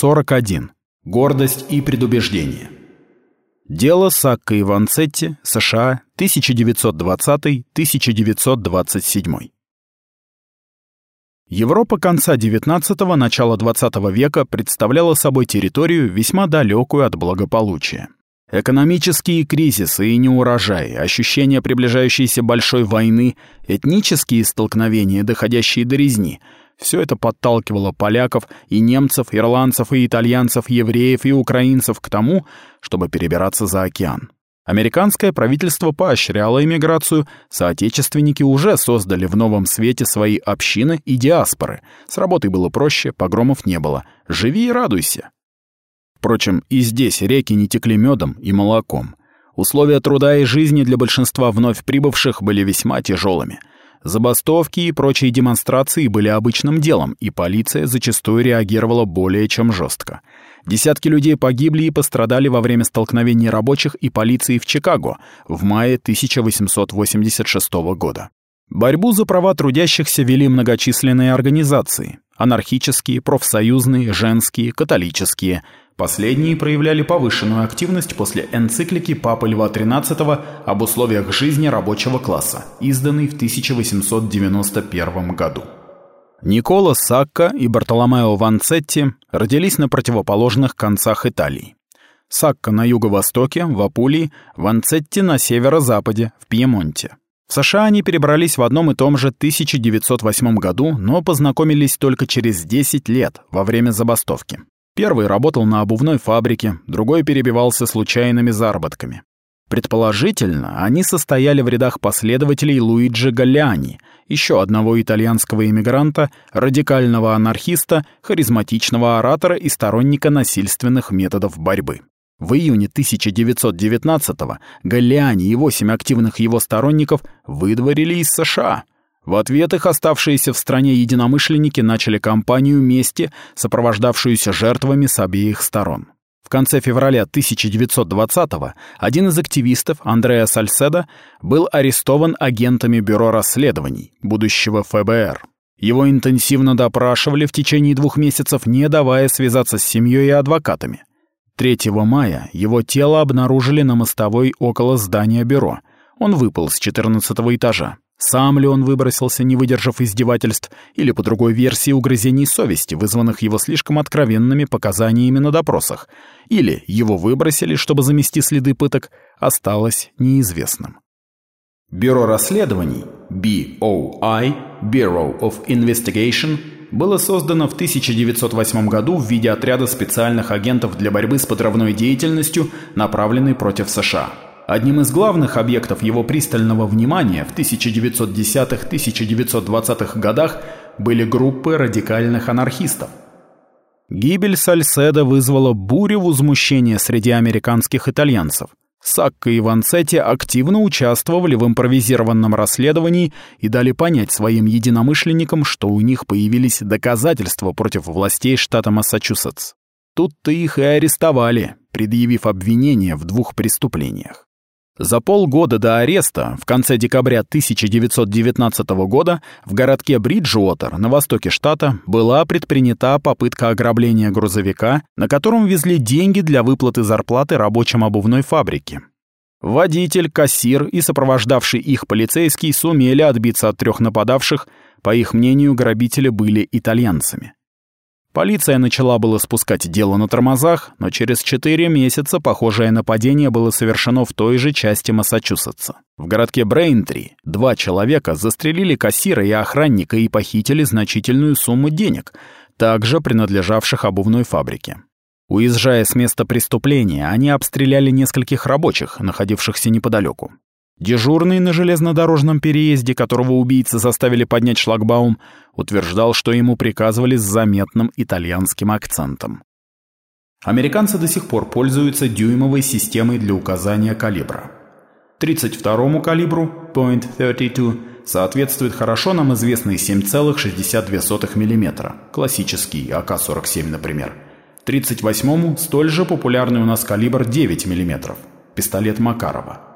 41. Гордость и предубеждение. Дело Сакка и Ванцетти, США, 1920-1927. Европа конца XIX – начала XX века представляла собой территорию, весьма далекую от благополучия. Экономические кризисы и неурожаи, ощущение приближающейся большой войны, этнические столкновения, доходящие до резни – все это подталкивало поляков и немцев, ирландцев и итальянцев, евреев и украинцев к тому, чтобы перебираться за океан. Американское правительство поощряло иммиграцию, соотечественники уже создали в новом свете свои общины и диаспоры. С работой было проще, погромов не было. Живи и радуйся. Впрочем, и здесь реки не текли медом и молоком. Условия труда и жизни для большинства вновь прибывших были весьма тяжелыми – Забастовки и прочие демонстрации были обычным делом, и полиция зачастую реагировала более чем жестко. Десятки людей погибли и пострадали во время столкновений рабочих и полиции в Чикаго в мае 1886 года. Борьбу за права трудящихся вели многочисленные организации – анархические, профсоюзные, женские, католические – Последние проявляли повышенную активность после энциклики Папы Льва XIII об условиях жизни рабочего класса, изданной в 1891 году. Никола Сакка и Бартоломео Ванцетти родились на противоположных концах Италии. Сакка на юго-востоке, в Апулии, Ванцетти на северо-западе, в Пьемонте. В США они перебрались в одном и том же 1908 году, но познакомились только через 10 лет, во время забастовки. Первый работал на обувной фабрике, другой перебивался случайными заработками. Предположительно, они состояли в рядах последователей Луиджи Галляни, еще одного итальянского иммигранта, радикального анархиста, харизматичного оратора и сторонника насильственных методов борьбы. В июне 1919-го Галлиани и восемь активных его сторонников выдворили из США, в ответ их оставшиеся в стране единомышленники начали кампанию мести, сопровождавшуюся жертвами с обеих сторон. В конце февраля 1920-го один из активистов, Андреа Сальседа, был арестован агентами Бюро расследований, будущего ФБР. Его интенсивно допрашивали в течение двух месяцев, не давая связаться с семьей и адвокатами. 3 мая его тело обнаружили на мостовой около здания бюро. Он выпал с 14 этажа. Сам ли он выбросился, не выдержав издевательств, или по другой версии угрызений совести, вызванных его слишком откровенными показаниями на допросах, или его выбросили, чтобы замести следы пыток, осталось неизвестным. Бюро расследований, BOI, Bureau of Investigation, было создано в 1908 году в виде отряда специальных агентов для борьбы с подрывной деятельностью, направленной против США. Одним из главных объектов его пристального внимания в 1910-1920-х годах были группы радикальных анархистов. Гибель Сальседа вызвала бурю возмущения среди американских итальянцев. Сакко и Ванцетти активно участвовали в импровизированном расследовании и дали понять своим единомышленникам, что у них появились доказательства против властей штата Массачусетс. Тут-то их и арестовали, предъявив обвинение в двух преступлениях. За полгода до ареста, в конце декабря 1919 года, в городке Бриджуотер на востоке штата была предпринята попытка ограбления грузовика, на котором везли деньги для выплаты зарплаты рабочим обувной фабрики. Водитель, кассир и сопровождавший их полицейский сумели отбиться от трех нападавших, по их мнению, грабители были итальянцами. Полиция начала было спускать дело на тормозах, но через четыре месяца похожее нападение было совершено в той же части Массачусетса. В городке Брейнтри два человека застрелили кассира и охранника и похитили значительную сумму денег, также принадлежавших обувной фабрике. Уезжая с места преступления, они обстреляли нескольких рабочих, находившихся неподалеку. Дежурный на железнодорожном переезде, которого убийцы заставили поднять шлагбаум, утверждал, что ему приказывали с заметным итальянским акцентом. Американцы до сих пор пользуются дюймовой системой для указания калибра. 32-му калибру, Point 32, соответствует хорошо нам известный 7,62 мм, классический АК-47, например. 38-му столь же популярный у нас калибр 9 мм, пистолет Макарова –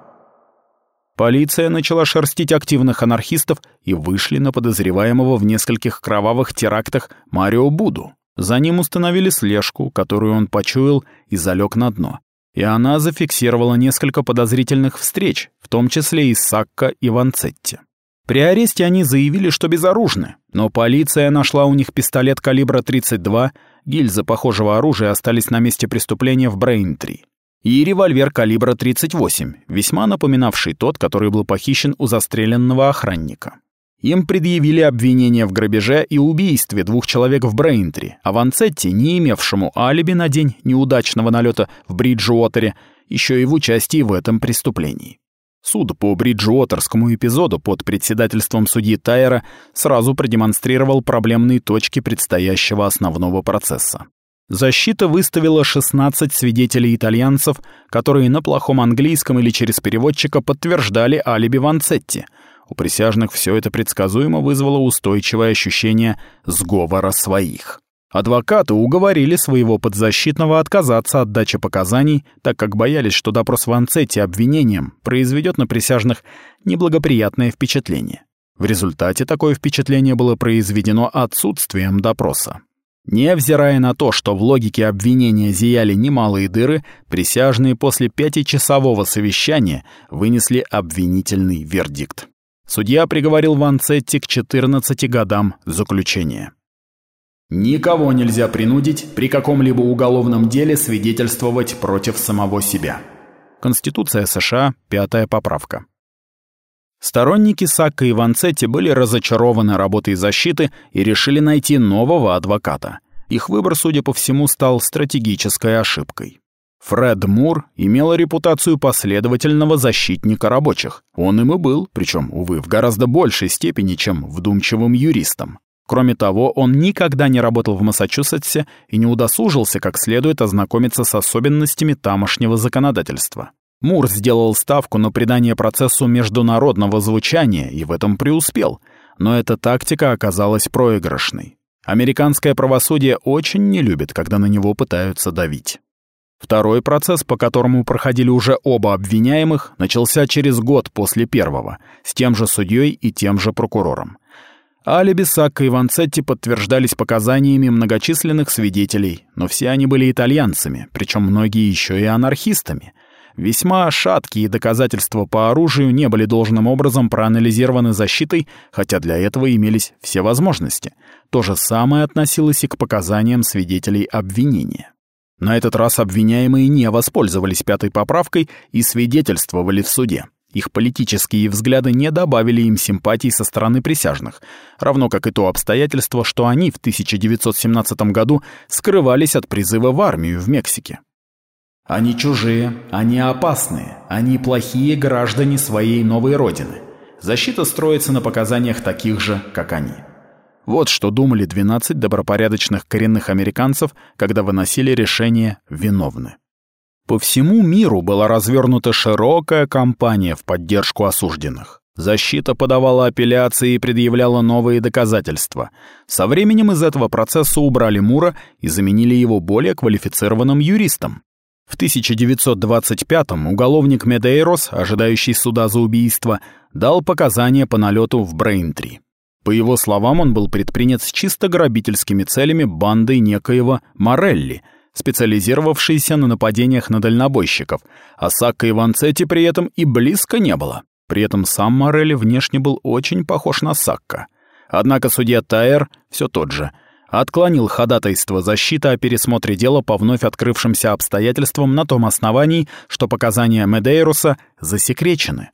Полиция начала шерстить активных анархистов и вышли на подозреваемого в нескольких кровавых терактах Марио Буду. За ним установили слежку, которую он почуял и залег на дно. И она зафиксировала несколько подозрительных встреч, в том числе и Сакка и Ванцетти. При аресте они заявили, что безоружны, но полиция нашла у них пистолет калибра 32, гильзы похожего оружия остались на месте преступления в Брейнтри, и револьвер калибра 38, весьма напоминавший тот, который был похищен у застреленного охранника. Им предъявили обвинение в грабеже и убийстве двух человек в Брейнтри, а Ванцетти, не имевшему алиби на день неудачного налета в Бриджуотере, еще и в участии в этом преступлении. Суд по Бриджуотерскому эпизоду под председательством судьи Тайера сразу продемонстрировал проблемные точки предстоящего основного процесса. Защита выставила 16 свидетелей-итальянцев, которые на плохом английском или через переводчика подтверждали алиби Ванцетти. У присяжных все это предсказуемо вызвало устойчивое ощущение сговора своих. Адвокаты уговорили своего подзащитного отказаться от дачи показаний, так как боялись, что допрос Ванцетти обвинением произведет на присяжных неблагоприятное впечатление. В результате такое впечатление было произведено отсутствием допроса. Невзирая на то, что в логике обвинения зияли немалые дыры, присяжные после пятичасового совещания вынесли обвинительный вердикт. Судья приговорил Ванцетти к 14 годам заключения. Никого нельзя принудить при каком-либо уголовном деле свидетельствовать против самого себя. Конституция США, пятая поправка. Сторонники Сакка и Ванцетти были разочарованы работой защиты и решили найти нового адвоката. Их выбор, судя по всему, стал стратегической ошибкой. Фред Мур имел репутацию последовательного защитника рабочих. Он им и был, причем, увы, в гораздо большей степени, чем вдумчивым юристом. Кроме того, он никогда не работал в Массачусетсе и не удосужился как следует ознакомиться с особенностями тамошнего законодательства. Мур сделал ставку на придание процессу международного звучания и в этом преуспел, но эта тактика оказалась проигрышной. Американское правосудие очень не любит, когда на него пытаются давить. Второй процесс, по которому проходили уже оба обвиняемых, начался через год после первого, с тем же судьей и тем же прокурором. Алиби Сакка и Ванцетти подтверждались показаниями многочисленных свидетелей, но все они были итальянцами, причем многие еще и анархистами. Весьма шаткие доказательства по оружию не были должным образом проанализированы защитой, хотя для этого имелись все возможности. То же самое относилось и к показаниям свидетелей обвинения. На этот раз обвиняемые не воспользовались пятой поправкой и свидетельствовали в суде. Их политические взгляды не добавили им симпатий со стороны присяжных, равно как и то обстоятельство, что они в 1917 году скрывались от призыва в армию в Мексике. «Они чужие, они опасные, они плохие граждане своей новой родины. Защита строится на показаниях таких же, как они». Вот что думали 12 добропорядочных коренных американцев, когда выносили решение «виновны». По всему миру была развернута широкая кампания в поддержку осужденных. Защита подавала апелляции и предъявляла новые доказательства. Со временем из этого процесса убрали Мура и заменили его более квалифицированным юристом. В 1925-м уголовник Медейрос, ожидающий суда за убийство, дал показания по налету в Брейнтри. По его словам, он был предпринят с чисто грабительскими целями бандой некоего Морелли – специализировавшийся на нападениях на дальнобойщиков, а Сакка и Ванцетти при этом и близко не было. При этом сам Морелли внешне был очень похож на Сакка. Однако судья Тайер все тот же отклонил ходатайство защиты о пересмотре дела по вновь открывшимся обстоятельствам на том основании, что показания Медейруса засекречены.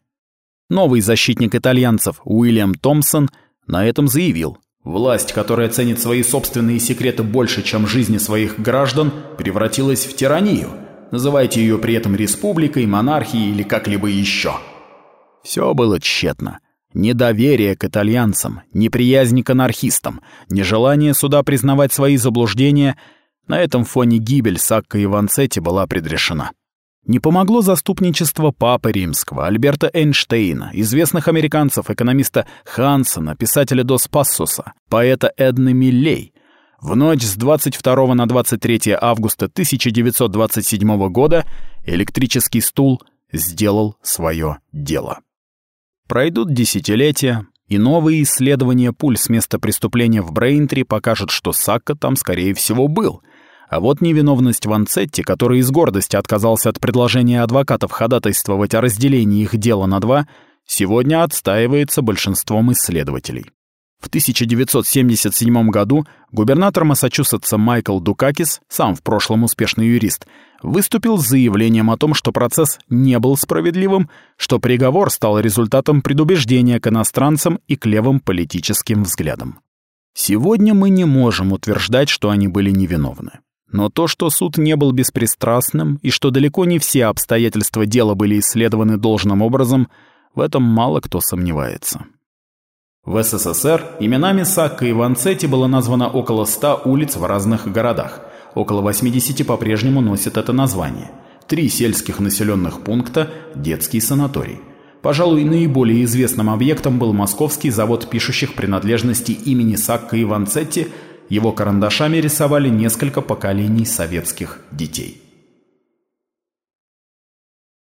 Новый защитник итальянцев Уильям Томпсон на этом заявил – Власть, которая ценит свои собственные секреты больше, чем жизни своих граждан, превратилась в тиранию. Называйте ее при этом республикой, монархией или как-либо еще. Все было тщетно. Недоверие к итальянцам, неприязнь к анархистам, нежелание суда признавать свои заблуждения — на этом фоне гибель Сакка и Ванцетти была предрешена. Не помогло заступничество Папы Римского, Альберта Эйнштейна, известных американцев, экономиста Хансона, писателя Дос Пассоса, поэта Эдны Миллей. В ночь с 22 на 23 августа 1927 года электрический стул сделал свое дело. Пройдут десятилетия, И новые исследования пуль с места преступления в Брейнтри покажут, что Сакка там, скорее всего, был. А вот невиновность Ванцетти, который из гордости отказался от предложения адвокатов ходатайствовать о разделении их дела на два, сегодня отстаивается большинством исследователей. В 1977 году губернатор Массачусетса Майкл Дукакис, сам в прошлом успешный юрист, выступил с заявлением о том, что процесс не был справедливым, что приговор стал результатом предубеждения к иностранцам и к левым политическим взглядам. Сегодня мы не можем утверждать, что они были невиновны. Но то, что суд не был беспристрастным и что далеко не все обстоятельства дела были исследованы должным образом, в этом мало кто сомневается. В СССР именами Сакка и Ванцетти было названо около 100 улиц в разных городах. Около 80 по-прежнему носят это название. Три сельских населенных пункта – детский санаторий. Пожалуй, наиболее известным объектом был московский завод пишущих принадлежностей имени Сакка и Ванцетти. Его карандашами рисовали несколько поколений советских детей.